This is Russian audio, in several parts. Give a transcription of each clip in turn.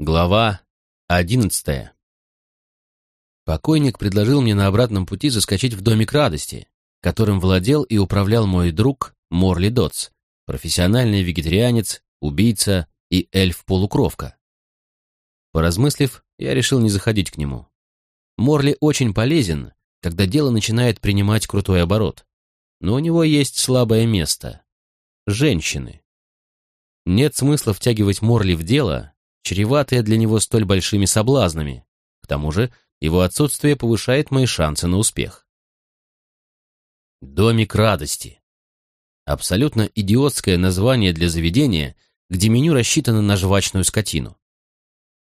Глава одиннадцатая. Покойник предложил мне на обратном пути заскочить в домик радости, которым владел и управлял мой друг Морли Дотс, профессиональный вегетарианец, убийца и эльф-полукровка. Поразмыслив, я решил не заходить к нему. Морли очень полезен, когда дело начинает принимать крутой оборот. Но у него есть слабое место — женщины. Нет смысла втягивать Морли в дело, чреватые для него столь большими соблазнами. К тому же его отсутствие повышает мои шансы на успех. Домик радости. Абсолютно идиотское название для заведения, где меню рассчитано на жвачную скотину.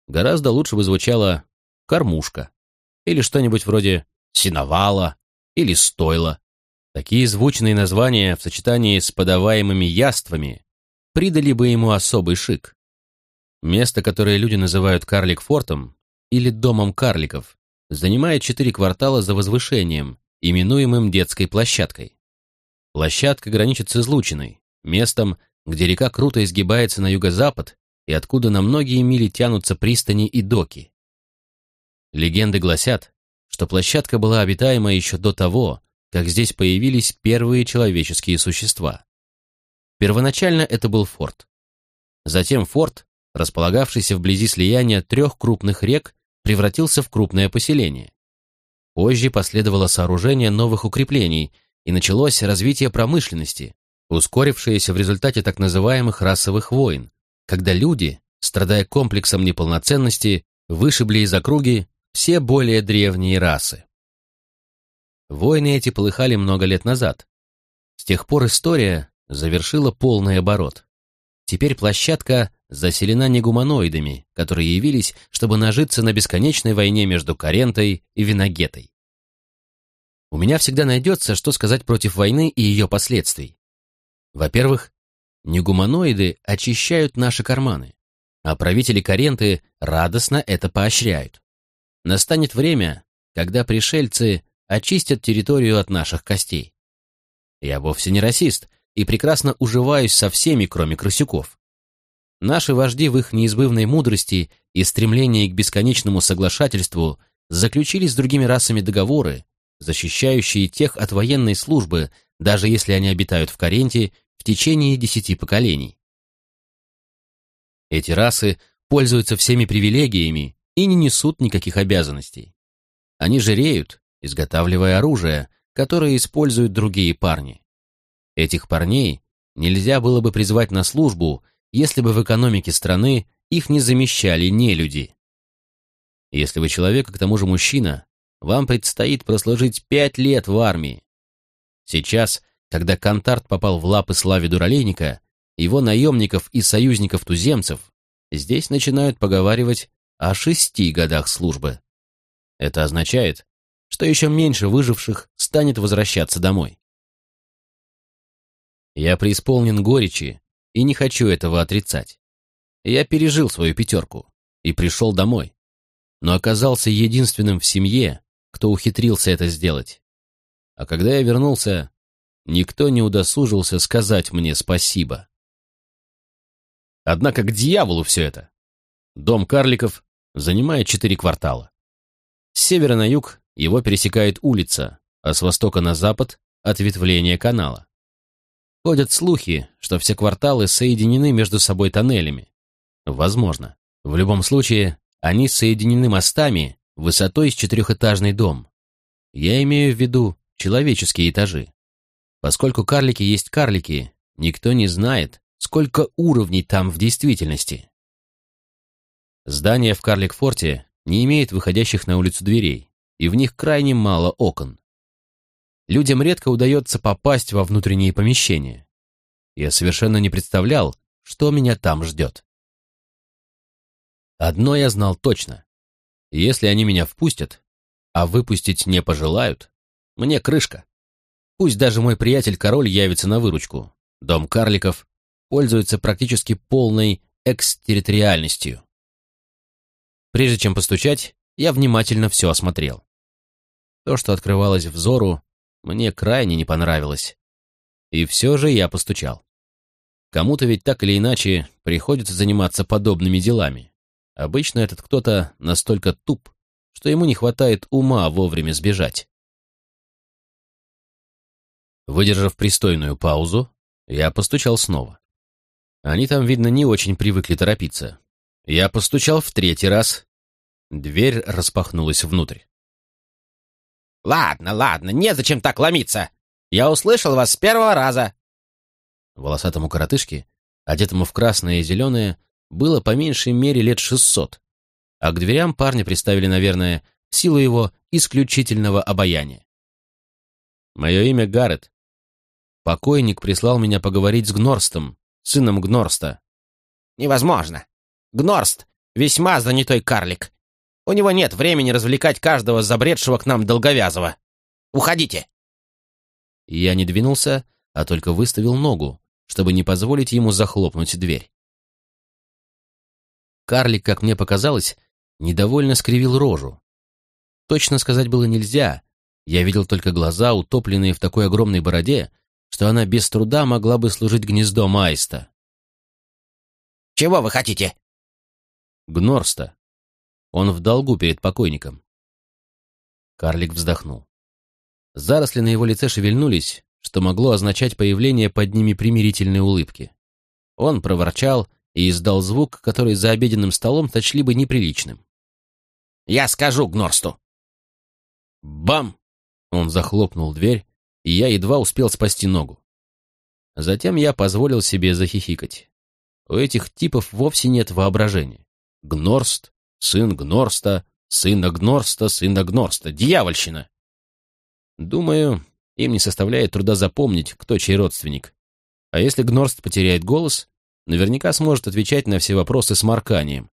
Гораздо лучше бы звучало «кормушка» или что-нибудь вроде «синовала» или «стойла». Такие звучные названия в сочетании с подаваемыми яствами придали бы ему особый шик. Место, которое люди называют Карлик-фортом или Домом карликов, занимает четыре квартала за возвышением, именуемым детской площадкой. Площадка граничит с излучиной, местом, где река круто изгибается на юго-запад и откуда на многие мили тянутся пристани и доки. Легенды гласят, что площадка была обитаема еще до того, как здесь появились первые человеческие существа. Первоначально это был форт. Затем форт располагавшийся вблизи слияния трех крупных рек, превратился в крупное поселение. Позже последовало сооружение новых укреплений, и началось развитие промышленности, ускорившееся в результате так называемых расовых войн, когда люди, страдая комплексом неполноценности, вышибли из округи все более древние расы. Войны эти полыхали много лет назад. С тех пор история завершила полный оборот. Теперь площадка заселена негуманоидами, которые явились, чтобы нажиться на бесконечной войне между Карентой и Виногетой. У меня всегда найдется, что сказать против войны и ее последствий. Во-первых, негуманоиды очищают наши карманы, а правители Каренты радостно это поощряют. Настанет время, когда пришельцы очистят территорию от наших костей. Я вовсе не расист и прекрасно уживаюсь со всеми, кроме крысюков. Наши вожди в их неизбывной мудрости и стремлении к бесконечному соглашательству заключили с другими расами договоры, защищающие тех от военной службы, даже если они обитают в Каренте в течение десяти поколений. Эти расы пользуются всеми привилегиями и не несут никаких обязанностей. Они жиреют, изготавливая оружие, которое используют другие парни. Этих парней нельзя было бы призвать на службу, если бы в экономике страны их не замещали не люди. Если вы человек, а к тому же мужчина, вам предстоит прослужить пять лет в армии. Сейчас, когда Кантарт попал в лапы славе дуралейника, его наемников и союзников-туземцев, здесь начинают поговаривать о шести годах службы. Это означает, что еще меньше выживших станет возвращаться домой. Я преисполнен горечи и не хочу этого отрицать. Я пережил свою пятерку и пришел домой, но оказался единственным в семье, кто ухитрился это сделать. А когда я вернулся, никто не удосужился сказать мне спасибо. Однако к дьяволу все это. Дом карликов занимает четыре квартала. С севера на юг его пересекает улица, а с востока на запад — ответвление канала. Ходят слухи, что все кварталы соединены между собой тоннелями. Возможно. В любом случае, они соединены мостами высотой с четырехэтажный дом. Я имею в виду человеческие этажи. Поскольку карлики есть карлики, никто не знает, сколько уровней там в действительности. Здание в Карлик-форте не имеет выходящих на улицу дверей, и в них крайне мало окон людям редко удается попасть во внутренние помещения. Я совершенно не представлял, что меня там ждет. Одно я знал точно. Если они меня впустят, а выпустить не пожелают, мне крышка. Пусть даже мой приятель-король явится на выручку. Дом карликов пользуется практически полной экстерриториальностью. Прежде чем постучать, я внимательно все осмотрел. То, что открывалось взору, мне крайне не понравилось. И все же я постучал. Кому-то ведь так или иначе приходится заниматься подобными делами. Обычно этот кто-то настолько туп, что ему не хватает ума вовремя сбежать. Выдержав пристойную паузу, я постучал снова. Они там, видно, не очень привыкли торопиться. Я постучал в третий раз. Дверь распахнулась внутрь. «Ладно, ладно, незачем так ломиться. Я услышал вас с первого раза». Волосатому коротышке, одетому в красное и зеленое, было по меньшей мере лет шестьсот, а к дверям парня приставили, наверное, силу его исключительного обаяния. Мое имя Гаррет. Покойник прислал меня поговорить с Гнорстом, сыном Гнорста. Невозможно. Гнорст — весьма занятой карлик. У него нет времени развлекать каждого забредшего к нам долговязого. Уходите. Я не двинулся, а только выставил ногу, чтобы не позволить ему захлопнуть дверь. Карлик, как мне показалось, недовольно скривил рожу. Точно сказать было нельзя. Я видел только глаза, утопленные в такой огромной бороде, что она без труда могла бы служить гнездом аиста. «Чего вы хотите?» «Гнорста. Он в долгу перед покойником». Карлик вздохнул. Заросли на его лице шевельнулись, что могло означать появление под ними примирительной улыбки. Он проворчал и издал звук, который за обеденным столом сочли бы неприличным. «Я скажу Гнорсту!» Бам! Он захлопнул дверь, и я едва успел спасти ногу. Затем я позволил себе захихикать. У этих типов вовсе нет воображения. Гнорст, сын Гнорста, сына Гнорста, сына Гнорста. Дьявольщина! Думаю, им не составляет труда запомнить, кто чей родственник. А если Гнорст потеряет голос, наверняка сможет отвечать на все вопросы с марканием.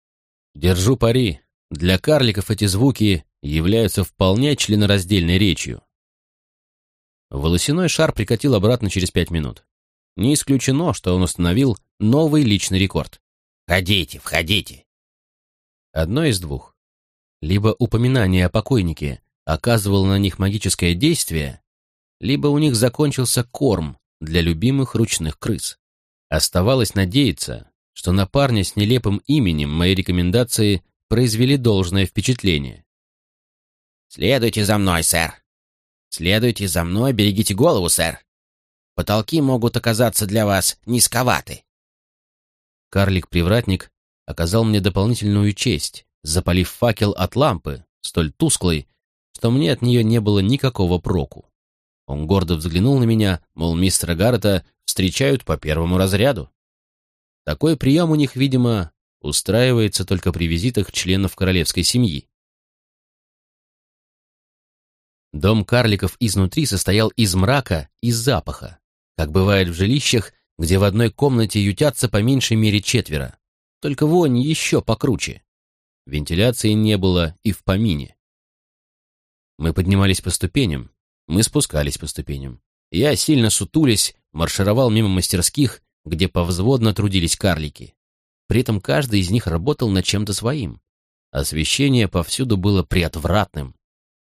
Держу пари, для карликов эти звуки являются вполне членораздельной речью. Волосяной шар прикатил обратно через пять минут. Не исключено, что он установил новый личный рекорд. «Входите, входите!» Одно из двух. Либо упоминание о покойнике оказывало на них магическое действие, либо у них закончился корм для любимых ручных крыс. Оставалось надеяться, что на парня с нелепым именем мои рекомендации произвели должное впечатление. «Следуйте за мной, сэр. Следуйте за мной, берегите голову, сэр. Потолки могут оказаться для вас низковаты». Карлик-привратник оказал мне дополнительную честь, запалив факел от лампы, столь тусклой, что мне от нее не было никакого проку. Он гордо взглянул на меня, мол, мистера Гаррета встречают по первому разряду. Такой прием у них, видимо, устраивается только при визитах членов королевской семьи. Дом карликов изнутри состоял из мрака и запаха, как бывает в жилищах, где в одной комнате ютятся по меньшей мере четверо. Только вонь еще покруче. Вентиляции не было и в помине. Мы поднимались по ступеням, мы спускались по ступеням. Я, сильно сутулясь, маршировал мимо мастерских, где повзводно трудились карлики. При этом каждый из них работал над чем-то своим. Освещение повсюду было приотвратным,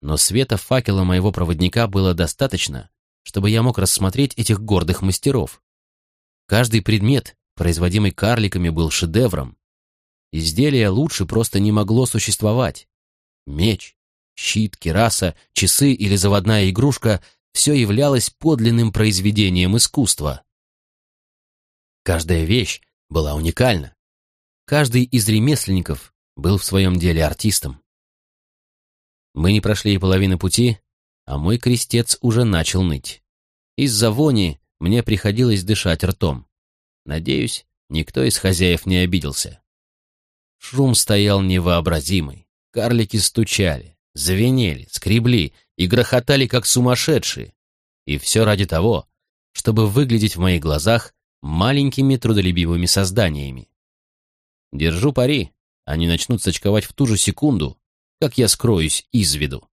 но света факела моего проводника было достаточно, чтобы я мог рассмотреть этих гордых мастеров. Каждый предмет, производимый карликами, был шедевром. Изделие лучше просто не могло существовать. Меч, щит, кераса, часы или заводная игрушка — все являлось подлинным произведением искусства. Каждая вещь была уникальна. Каждый из ремесленников был в своем деле артистом. Мы не прошли и половины пути, а мой крестец уже начал ныть. Из-за вони мне приходилось дышать ртом. Надеюсь, никто из хозяев не обиделся. Шум стоял невообразимый. Карлики стучали, звенели, скребли и грохотали, как сумасшедшие. И все ради того, чтобы выглядеть в моих глазах маленькими трудолюбивыми созданиями. Держу пари, они начнут сочковать в ту же секунду, как я скроюсь из виду.